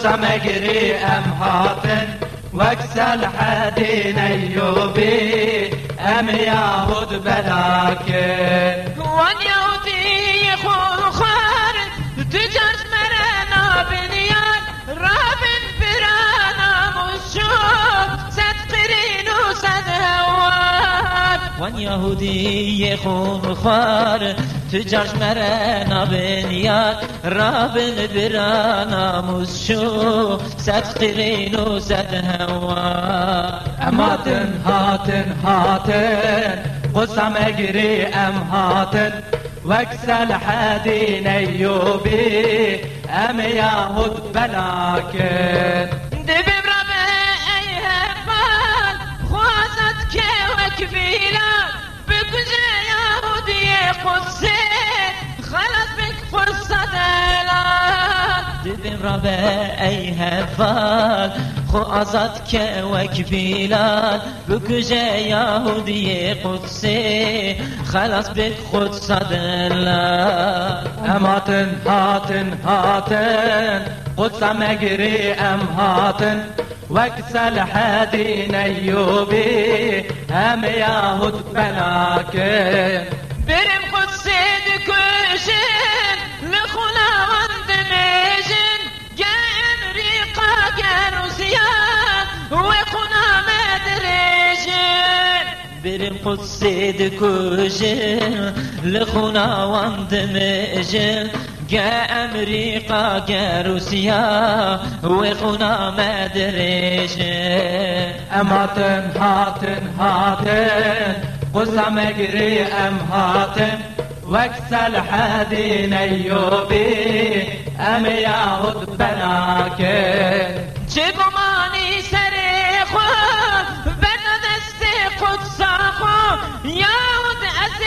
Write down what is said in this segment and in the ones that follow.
قسم اجري أم هاتن واكسل حدين أيوبي أم ياهود بلاكن وان يهودي يخون خار تجرس مرنا بنيان رابن برانا مشوف صد قرين وصد هوان وان يهودي يخون خار تجاش مرنا بنيان رابن برانا مشو سد قرين وسد هوان اماتن هاتن هاتن قسم اجري ام هاتن واكسل حدين ايوبي ام ياهود بلاكن دبن ربه ای هفال خو آزاد که وک بیلال. بکجه یهودی قدسی. خلاص بک خود صدلال اماتن هاتن هاتن قسم اجري ام هاتن. واكسل حدين ايوبي ام ياهود بلاكن مدريجن برم قدسی دکوژن لخونا واندمجن گه امریکا گه روسیا و خونا مدرجن اماتن هاتن هاتن قسم اجري ام هاتن واكسل حدين ايوبي ام ياهود بلاكن از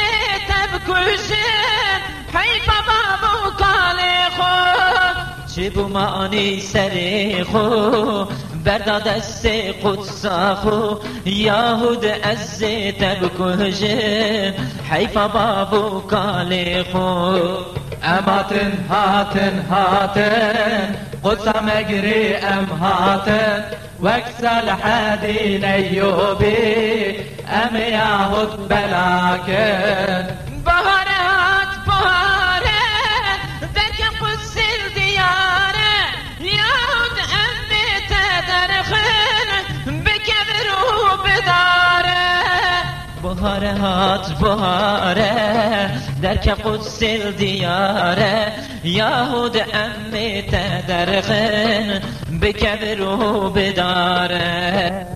تب کشن حیف بابا کال خود چه بومانی سر خو بردا دست قدس خو. یهود از تب کجه حیف بابو کال خو. أماتن هاتن هاتن قسم اجري أم هاتن. واكسل حدين أيوبي. همه یهود باره در که دکم قصر دیاره. یهود امی تدرخن بکب رو بداره. بهاره هات بهاره درک قدسل دیاره. یهود امی تدرخن بکب رو بداره.